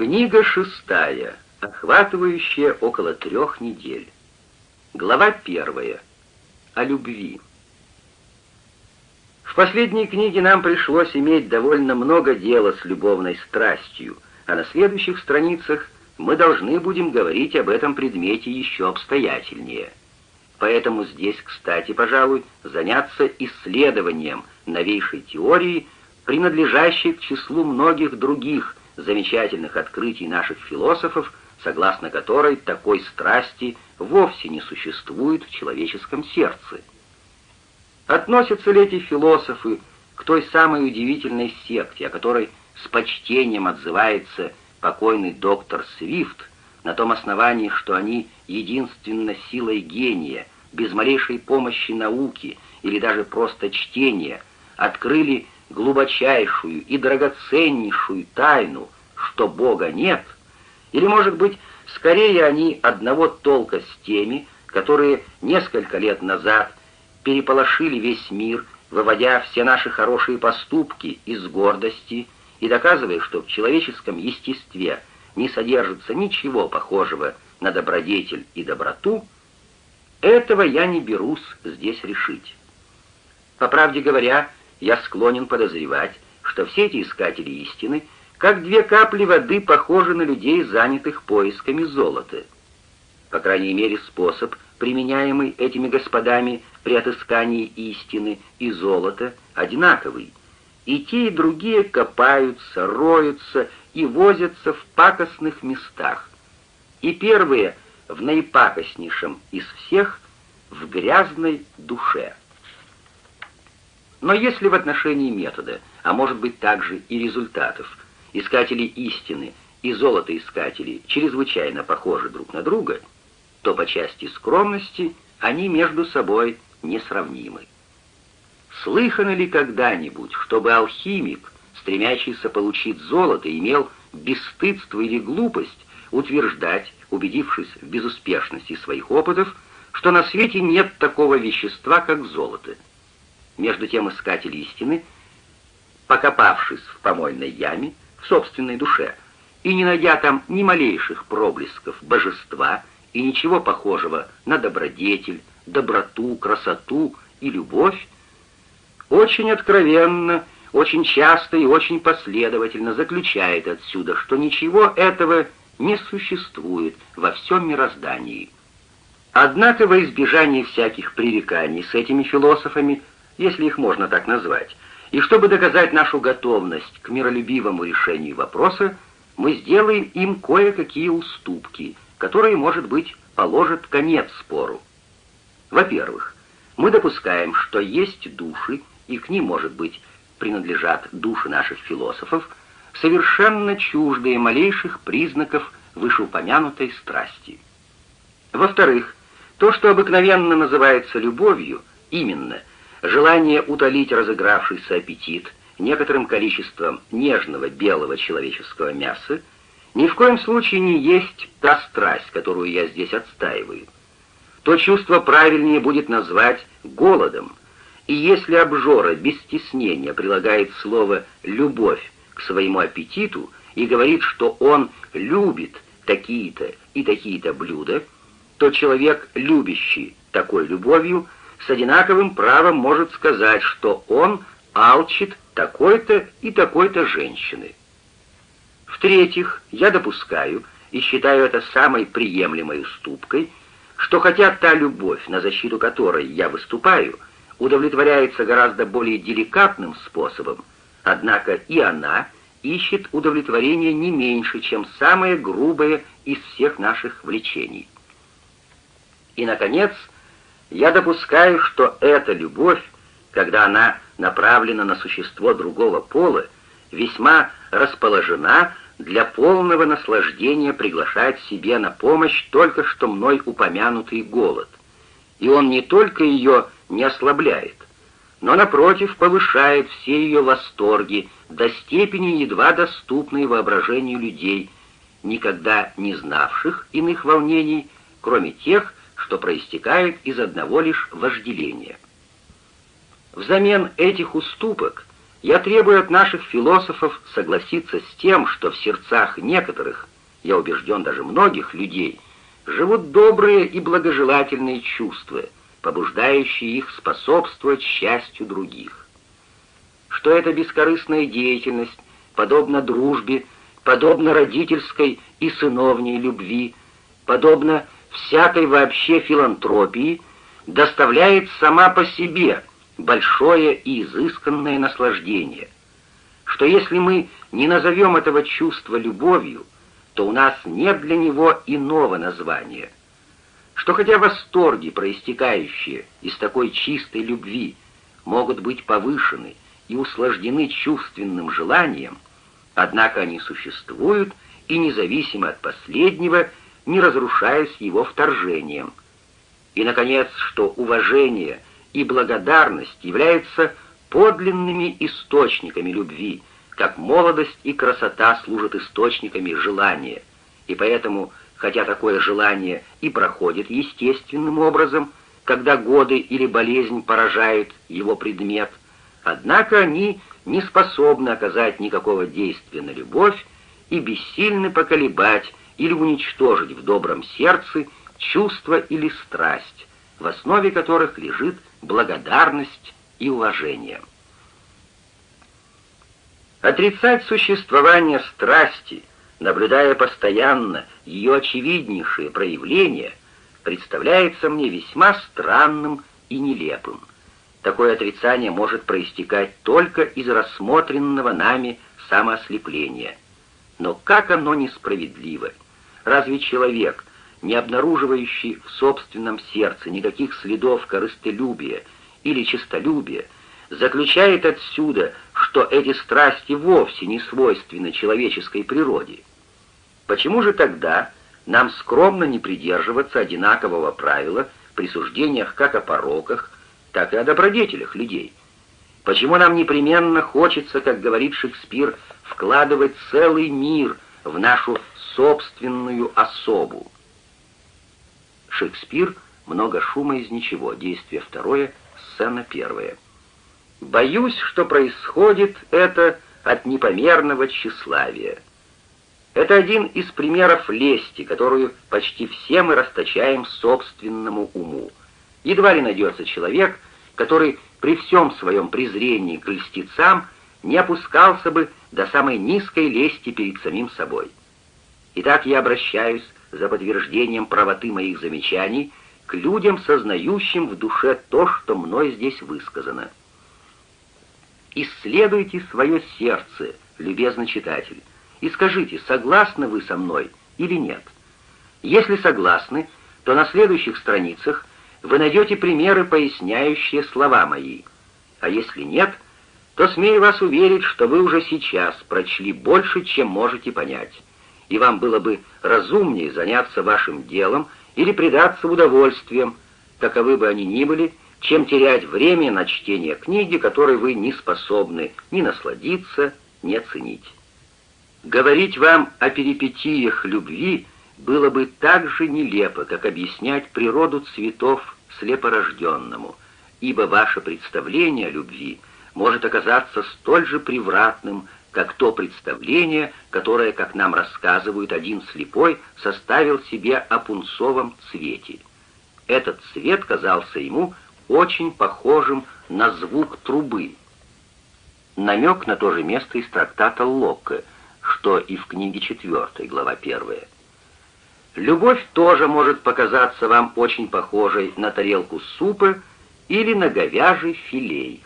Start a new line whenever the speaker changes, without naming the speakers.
Книга шестая, охватывающая около трех недель. Глава первая. О любви. В последней книге нам пришлось иметь довольно много дела с любовной страстью, а на следующих страницах мы должны будем говорить об этом предмете еще обстоятельнее. Поэтому здесь, кстати, пожалуй, заняться исследованием новейшей теории, принадлежащей к числу многих других замечательных открытий наших философов, согласно которой такой страсти вовсе не существует в человеческом сердце. Относятся ли эти философы к той самой удивительной секте, о которой с почтением отзывается покойный доктор Свифт, на том основании, что они единственно силой гения, без малейшей помощи науки или даже просто чтения, открыли глубочайшую и драгоценнейшую тайну, что Бога нет, или, может быть, скорее они одного толка с теми, которые несколько лет назад переполошили весь мир, выводя все наши хорошие поступки из гордости и доказывая, что в человеческом естестве не содержится ничего похожего на добродетель и доброту, этого я не берусь здесь решить. По правде говоря, я склонен подозревать, что все эти искатели истины, как две капли воды, похожи на людей, занятых поисками золота. По крайней мере, способ, применяемый этими господами при отыскании истины и золота, одинаковый. И те, и другие копаются, роются и возятся в пакостных местах. И первые в наипакостнейшем из всех в грязной душе. Но если в отношении метода, а может быть также и результатов, искатели истины и золотоискатели чрезвычайно похожи друг на друга, то по части скромности они между собой несравнимы. Слыхано ли когда-нибудь, чтобы алхимик, стремящийся получить золото, имел бесстыдство или глупость утверждать, убедившись в безуспешности своих опытов, что на свете нет такого вещества, как золото? Между тем искатель истины, покопавшись в помойной яме, в собственной душе, и не найдя там ни малейших проблесков божества и ничего похожего на добродетель, доброту, красоту и любовь, очень откровенно, очень часто и очень последовательно заключает отсюда, что ничего этого не существует во всем мироздании. Однако во избежание всяких пререканий с этими философами если их можно так назвать, и чтобы доказать нашу готовность к миролюбивому решению вопроса, мы сделаем им кое-какие уступки, которые, может быть, положат конец спору. Во-первых, мы допускаем, что есть души, и к ним, может быть, принадлежат души наших философов, совершенно чуждые малейших признаков вышеупомянутой страсти. Во-вторых, то, что обыкновенно называется любовью, именно желание утолить разыгравшийся аппетит некоторым количеством нежного белого человеческого мяса, ни в коем случае не есть та страсть, которую я здесь отстаиваю. То чувство правильнее будет назвать голодом, и если обжора без стеснения прилагает слово «любовь» к своему аппетиту и говорит, что он любит такие-то и такие-то блюда, то человек, любящий такой любовью, с одинаковым правом может сказать, что он алчит такой-то и такой-то женщины. В-третьих, я допускаю и считаю это самой приемлемой уступкой, что хотя та любовь, на защиту которой я выступаю, удовлетворяется гораздо более деликатным способом, однако и она ищет удовлетворение не меньше, чем самое грубое из всех наших влечений. И, наконец, я допускаю, что эта любовь, когда она направлена на существо другого пола, весьма расположена для полного наслаждения приглашать себе на помощь только что мной упомянутый голод. И он не только ее не ослабляет, но, напротив, повышает все ее восторги до степени едва доступной воображению людей, никогда не знавших иных волнений, кроме тех, что проистекает из одного лишь вожделения. Взамен этих уступок Я требую от наших философов согласиться с тем, что в сердцах некоторых, я убежден даже многих людей, живут добрые и благожелательные чувства, побуждающие их способствовать счастью других. Что эта бескорыстная деятельность, подобно дружбе, подобно родительской и сыновней любви, подобно всякой вообще филантропии, доставляет сама по себе большое и изысканное наслаждение, что если мы не назовем этого чувства любовью, то у нас нет для него иного названия, что хотя восторги, проистекающие из такой чистой любви, могут быть повышены и услаждены чувственным желанием, однако они существуют и независимо от последнего, не разрушаясь его вторжением. И, наконец, что уважение – и благодарность являются подлинными источниками любви, как молодость и красота служат источниками желания. И поэтому, хотя такое желание и проходит естественным образом, когда годы или болезнь поражают его предмет, однако они не способны оказать никакого действия на любовь и бессильны поколебать или уничтожить в добром сердце чувство или страсть, в основе которых лежит благодарность и уважение. Отрицать существование страсти, наблюдая постоянно ее очевиднейшие проявления, представляется мне весьма странным и нелепым. Такое отрицание может проистекать только из рассмотренного нами самоослепления. Но как оно несправедливо! Разве человек, не обнаруживающий в собственном сердце никаких следов корыстолюбия или честолюбия, заключает отсюда, что эти страсти вовсе не свойственны человеческой природе. Почему же тогда нам скромно не придерживаться одинакового правила при суждениях как о пороках, так и о добродетелях людей? Почему нам непременно хочется, как говорит Шекспир, вкладывать целый мир в нашу собственную особу? Шекспир «Много шума из ничего», действие второе, сцена первая. Боюсь, что происходит это от непомерного тщеславия. Это один из примеров лести, которую почти все мы расточаем собственному уму. Едва ли найдется человек, который при всем своем презрении к льстецам не опускался бы до самой низкой лести перед самим собой. Итак, я обращаюсь за подтверждением правоты моих замечаний к людям, сознающим в душе то, что мной здесь высказано. Исследуйте свое сердце, любезный читатель, и скажите, согласны вы со мной или нет. Если согласны, то на следующих страницах вы найдете примеры, поясняющие слова мои. А если нет, то смею вас уверить, что вы уже сейчас прочли больше, чем можете понять и вам было бы разумнее заняться вашим делом или предаться удовольствиям, каковы бы они ни были, чем терять время на чтение книги, которой вы не способны ни насладиться, ни оценить. Говорить вам о перипетиях любви было бы так же нелепо, как объяснять природу цветов слепорожденному, ибо ваше представление о любви может оказаться столь же превратным, как то представление, которое, как нам рассказывают, один слепой составил себе о пунцовом цвете. Этот цвет казался ему очень похожим на звук трубы. Намек на то же место из трактата Локке, что и в книге 4, глава 1. Любовь тоже может показаться вам очень похожей на тарелку супа или на говяжий филей.